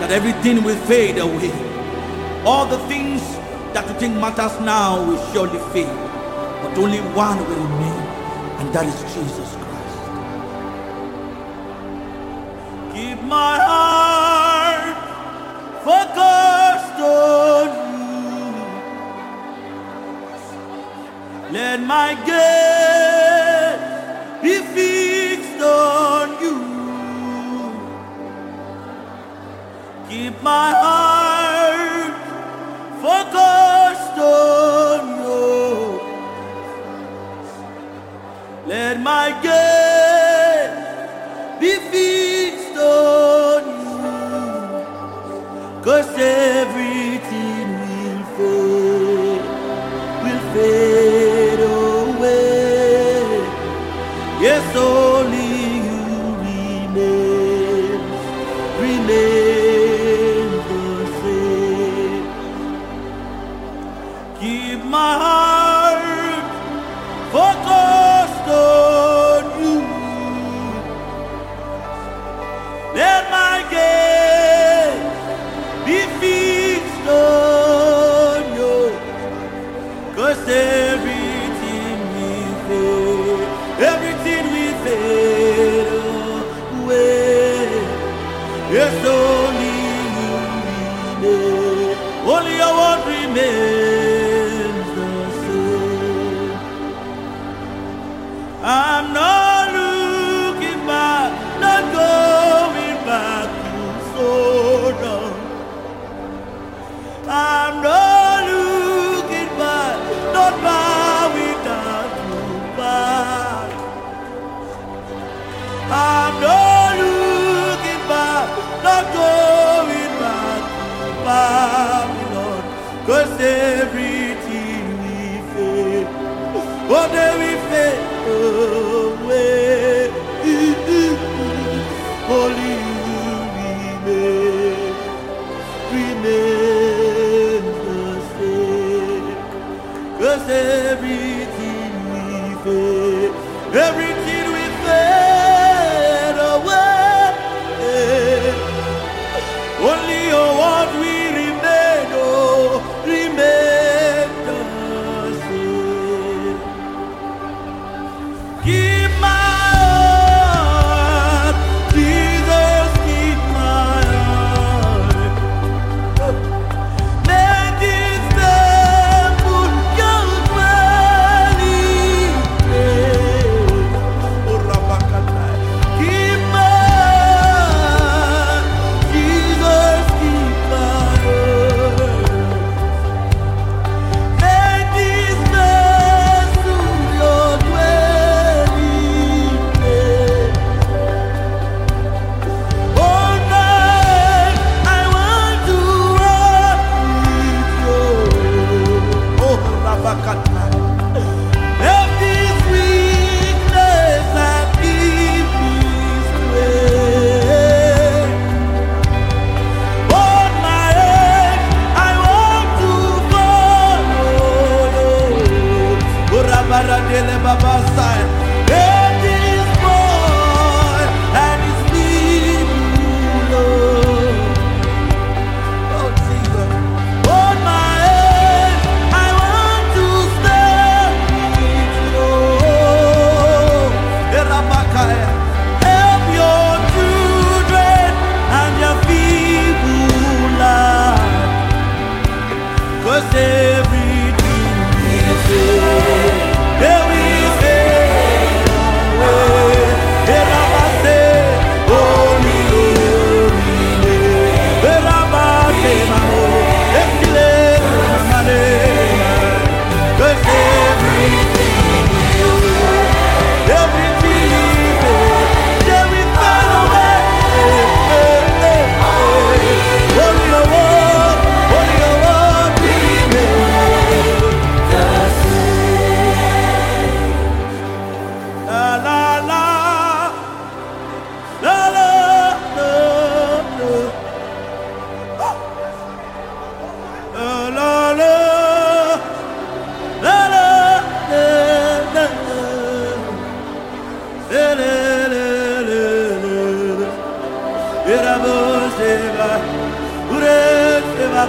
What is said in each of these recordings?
that everything will fade away. All the things that you think matters now will surely fade. But only one will remain, and that is Jesus Christ. Keep my heart focused on you. Let my gaze my heart focused on you. Let my gaze be fixed on you. Cause everything will fade, will fade away. Yes, only I'm not looking back, not going back to. I'm not looking back, not. I'm not looking back, not going back to. Cause everything we fade, one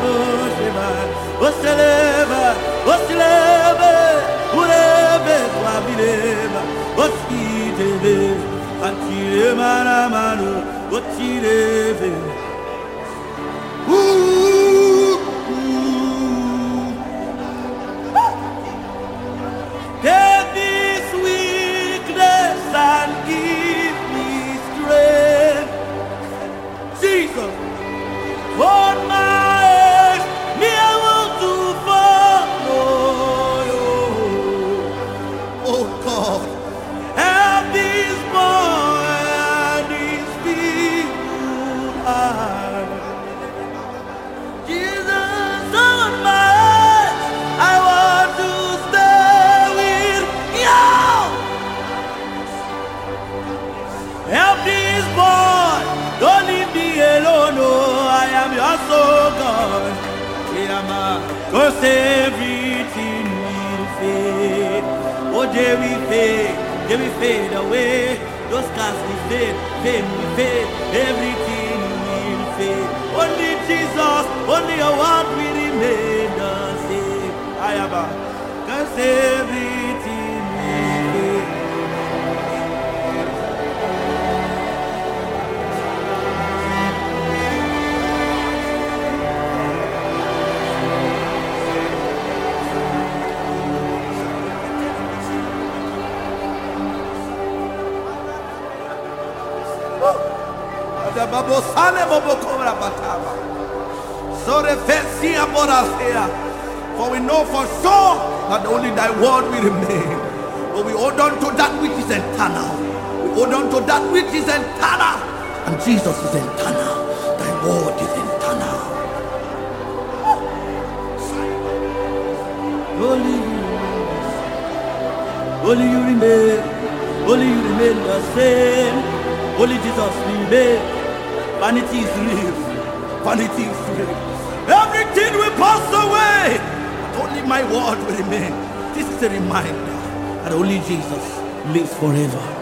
babusheba oseleba osilebe urebe wabileba osidebe atire maramano otirebe Oh God, help feeble heart. Jesus, my hands, I want to stay with you. Help this boy. Don't leave me alone. Oh, I am your soul, God. Cause everything They will fade. They will fade away. Those scars will fade. Fame will fade. Everything will fade. Only Jesus, only your word will remain the same. I am a. Cause everything Babosale bobokora bataba. So refesi aborasea. For we know for sure that only thy word will remain. But we hold on to that which is eternal. We hold on to that which is eternal. And Jesus is eternal. Thy word is eternal. Only you, only you remain. Only you remain the same. Only Jesus remain. Vanity is real. Vanity is real. Everything will pass away. Only my word will remain. This is a reminder that only Jesus lives forever.